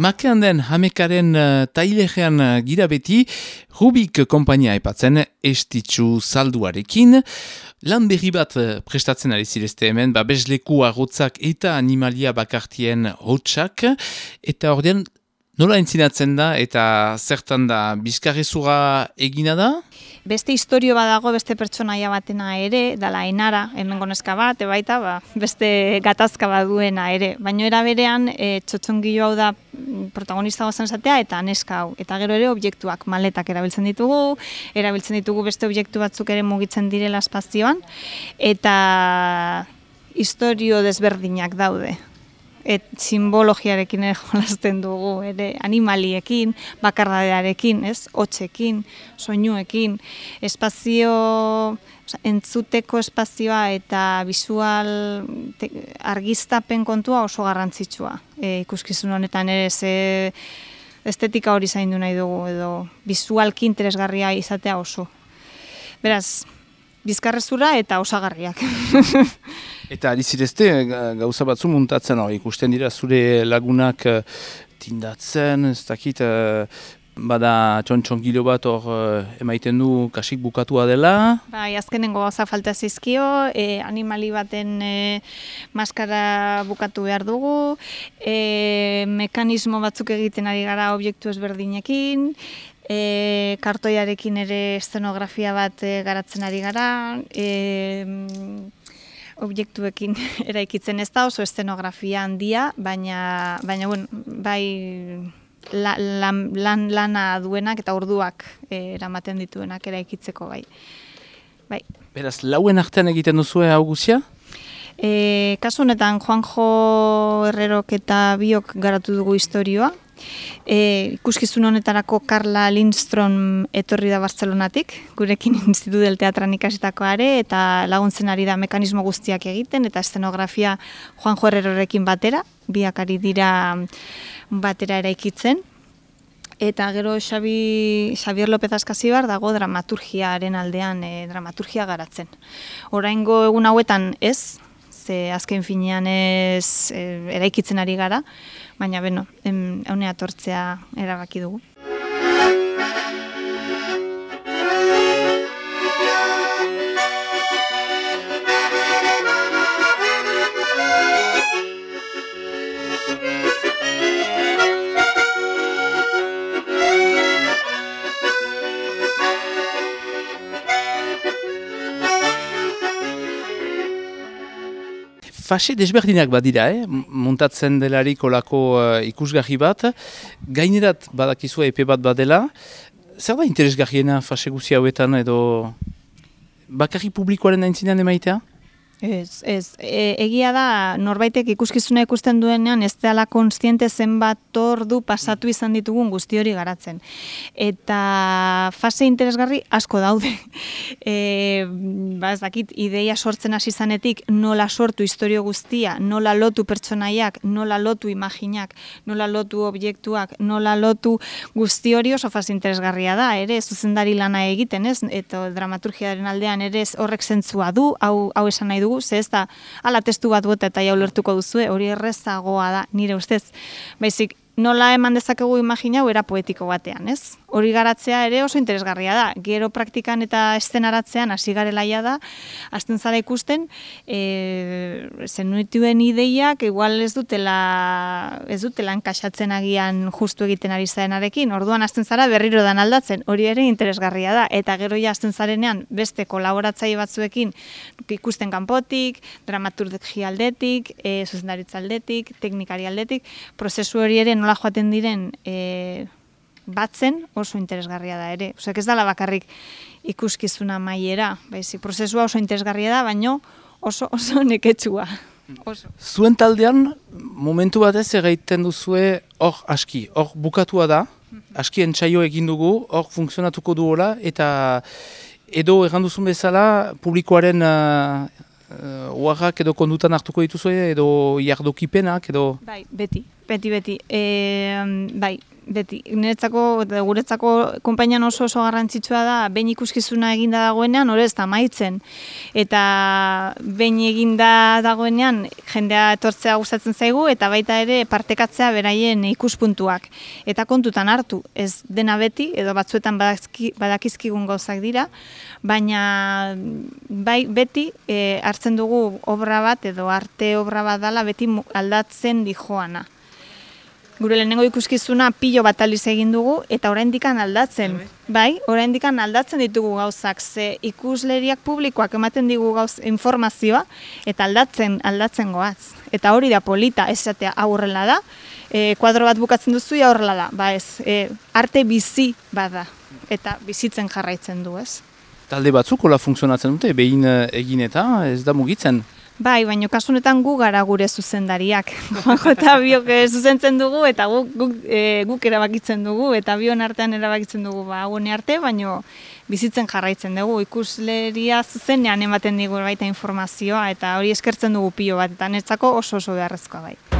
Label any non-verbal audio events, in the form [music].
Makean den hamekaren uh, tailegean uh, gira beti, Rubik kompainia epatzen estitzu salduarekin. Lan berri bat uh, prestatzen ari zirezte hemen, ba bezleku agotzak eta animalia bakartien hotxak. Eta ordean, nola entzinatzen da eta zertan da bizkarrezura egina da? beste historio badago beste pertsonaia batena ere, dala enara, hemen goneska bat, ebaita, ba, beste gatazka baduena ere. Baina era berean, e, hau da protagonista gozan zatea eta neska hau. Eta gero ere objektuak, maletak erabiltzen ditugu, erabiltzen ditugu beste objektu batzuk ere mugitzen direla espazioan, eta historio desberdinak daude et simbologiarekin jolasten dugu, ere animaliekin, bakardadearekin, ez, hotxekin, soinuekin, espazio, entzuteko espazioa eta visual argiztapen kontua oso garrantzitsua. E, ikuskizun honetan ere ze estetika hori zaindu nahi dugu edo visualki interesgarria izatea oso. Beraz, bizkarrezura eta osagarriak. [laughs] eta alizirezte, gauza batzu muntatzen hori, ikusten dira zure lagunak uh, tindatzen, ez dakit, uh, bada txontxon gilo bat hor emaiten du kasik bukatua dela. Bai, azkenengo gauza falta zizkio, e, animali baten e, maskara bukatu behar dugu, e, mekanismo batzuk egiten ari gara objektu ezberdinekin, e, kartoiarekin ere eszenografia bat e, garatzen ari gara, e, objektuekin [laughs] eraikitzen ez da oso eszenografia handia, baina, baina bueno, bai la, lan, lan, lana duenak eta orduak e, eramaten dituenak eraikitzeko bai. bai. Beraz, lauen artean egiten duzu hau guzia? E, kasu honetan Juanjo Herrerok eta biok garatu dugu historioa, E, ikuskizun honetarako Carla Lindstrom etorri da Bartzelonatik, gurekin [laughs] institu del teatran ikasitakoare, eta laguntzen ari da mekanismo guztiak egiten, eta eszenografia Juan Herrerorekin batera, biakari dira batera eraikitzen. Eta gero Xabi, Xabier López Askazibar dago dramaturgiaren aldean e, dramaturgia garatzen. Oraingo egun hauetan ez, ze azken finean ez e, eraikitzen ari gara, baina beno, eunea tortzea erabaki dugu. Fase desberdinak badira, eh? muntatzen delarik olako uh, ikusgarri bat, gainerat badakizua epe bat badela, zer da interesgarriena fase guzi hauetan edo bakarri publikoaren aintzinean emaitea? Ez, ez. E, egia da, norbaitek ikuskizuna ikusten duenean, ez dela konstiente zenbat ordu pasatu izan ditugun guzti hori garatzen. Eta fase interesgarri asko daude. [laughs] E, ba ez dakit, ideia sortzen hasi zanetik, nola sortu historio guztia, nola lotu pertsonaiak, nola lotu imaginak, nola lotu objektuak, nola lotu guzti hori oso fase interesgarria da, ere, zuzendari lana egiten, ez? Eta dramaturgiaren aldean ere horrek zentzua du, hau, hau esan nahi du dugu, ze ez da, ala testu bat bota eta jau lertuko duzu, hori errezagoa da, nire ustez. Baizik, nola eman dezakegu imagina era poetiko batean, ez? Hori garatzea ere oso interesgarria da. Gero praktikan eta estenaratzean hasi garelaia da, azten zara ikusten, e, zenutuen ideiak igual ez dutela ez dutela enkaxatzen agian justu egiten ari zarenarekin. Orduan azten zara berriro dan aldatzen. Hori ere interesgarria da eta gero ja azten zarenean beste kolaboratzaile batzuekin ikusten kanpotik, dramaturgi aldetik, e, zuzendaritza aldetik, teknikari aldetik, prozesu hori ere nola joaten diren e, batzen oso interesgarria da ere. Osek ez dala bakarrik ikuskizuna maiera, baizik prozesua oso interesgarria da, baino oso oso [laughs] neketsua. Oso. Zuen taldean, momentu batez egiten duzue hor aski, hor bukatua da, aski entzaio egin dugu, hor funtzionatuko duola, eta edo erranduzun bezala, publikoaren uh, uh, edo kondutan hartuko dituzue, edo jardokipenak, edo... Bai, beti, beti, beti. E, bai, beti, niretzako, guretzako konpainian oso oso garrantzitsua da, behin ikuskizuna eginda dagoenean, hori ez da maitzen. Eta behin eginda dagoenean, jendea etortzea gustatzen zaigu, eta baita ere partekatzea beraien ikuspuntuak. Eta kontutan hartu, ez dena beti, edo batzuetan badakizkigun gauzak dira, baina bai beti e, hartzen dugu obra bat, edo arte obra bat dala, beti aldatzen dijoana. Gure lehenengo ikuskizuna pilo bat aliz egin dugu eta oraindikan aldatzen. Bai, oraindikan aldatzen ditugu gauzak ze ikusleriak publikoak ematen digu gauz informazioa eta aldatzen aldatzen goaz. Eta hori da polita, esatea aurrela da. E, kuadro bat bukatzen duzu ja horrela da. Ba ez, e, arte bizi bada eta bizitzen jarraitzen du, ez? Talde batzuk hola funtzionatzen dute, behin e, egin eta ez da mugitzen. Bai, baina kasunetan gu gara gure zuzendariak. [laughs] eta biok eh, zuzentzen dugu eta guk, guk, e, guk erabakitzen dugu eta bion artean erabakitzen dugu ba, hone arte, baina bizitzen jarraitzen dugu. Ikusleria zuzenean ematen digu baita informazioa eta hori eskertzen dugu pilo bat eta netzako oso oso beharrezkoa bai.